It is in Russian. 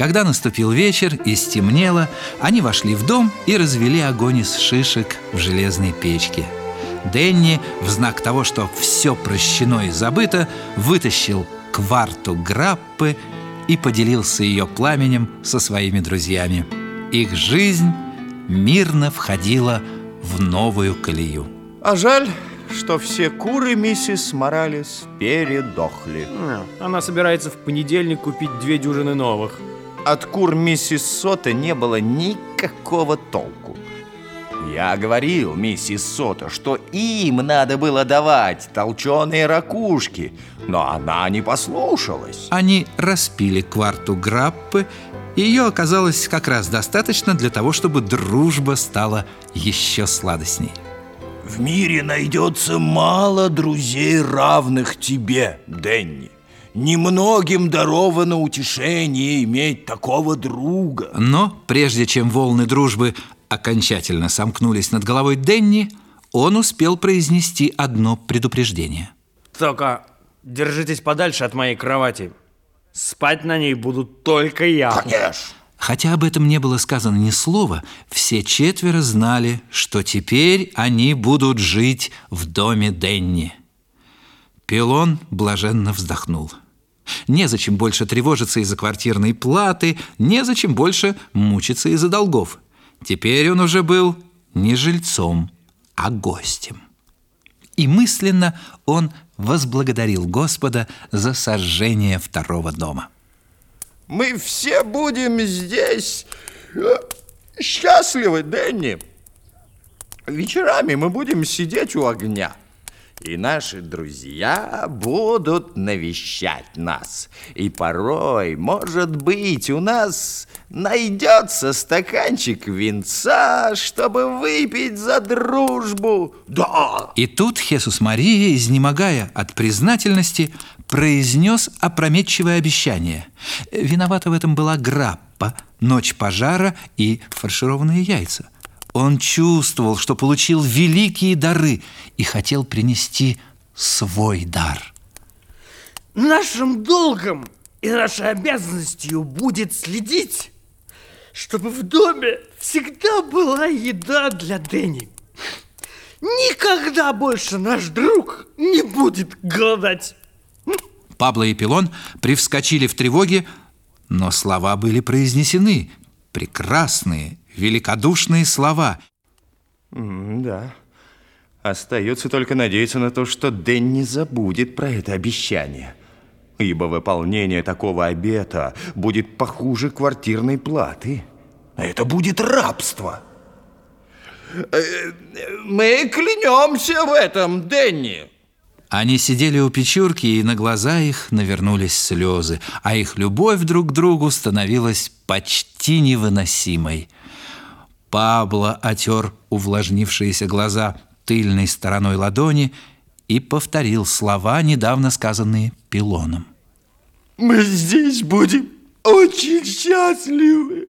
Когда наступил вечер и стемнело, они вошли в дом и развели огонь из шишек в железной печке. Денни, в знак того, что все прощено и забыто, вытащил кварту граппы и поделился ее пламенем со своими друзьями. Их жизнь мирно входила в новую колею. А жаль, что все куры миссис Моралес передохли. Она собирается в понедельник купить две дюжины новых. От кур миссис Сота не было никакого толку. Я говорил, миссис Сота, что им надо было давать толченые ракушки, но она не послушалась. Они распили кварту граппы, и ее оказалось как раз достаточно для того, чтобы дружба стала еще сладостней. В мире найдется мало друзей, равных тебе, Денни. Немногим даровано утешение иметь такого друга. Но прежде чем волны дружбы окончательно сомкнулись над головой Денни, он успел произнести одно предупреждение. Только держитесь подальше от моей кровати. Спать на ней буду только я. Конечно. Хотя об этом не было сказано ни слова, все четверо знали, что теперь они будут жить в доме Денни. Пилон блаженно вздохнул. Незачем больше тревожиться из-за квартирной платы, незачем больше мучиться из-за долгов. Теперь он уже был не жильцом, а гостем. И мысленно он возблагодарил Господа за сожжение второго дома. Мы все будем здесь э, счастливы, Дэнни. Вечерами мы будем сидеть у огня. И наши друзья будут навещать нас. И порой, может быть, у нас найдется стаканчик винца, чтобы выпить за дружбу. Да! И тут Хесус Мария, изнемогая от признательности, произнес опрометчивое обещание. Виновата в этом была граппа, ночь пожара и фаршированные яйца – он чувствовал, что получил великие дары и хотел принести свой дар. Нашим долгом и нашей обязанностью будет следить, чтобы в доме всегда была еда для Дэнни. Никогда больше наш друг не будет голодать. Пабло и Пилон привскочили в тревоге, но слова были произнесены, прекрасные великодушные слова. Да. Остается только надеяться на то, что Дэн не забудет про это обещание. Ибо выполнение такого обета будет похуже квартирной платы. А это будет рабство. Э, мы клянемся в этом, Дэнни. Они сидели у печурки, и на глаза их навернулись слезы, а их любовь друг к другу становилась почти невыносимой. Пабло отер увлажнившиеся глаза тыльной стороной ладони и повторил слова, недавно сказанные Пилоном. «Мы здесь будем очень счастливы!»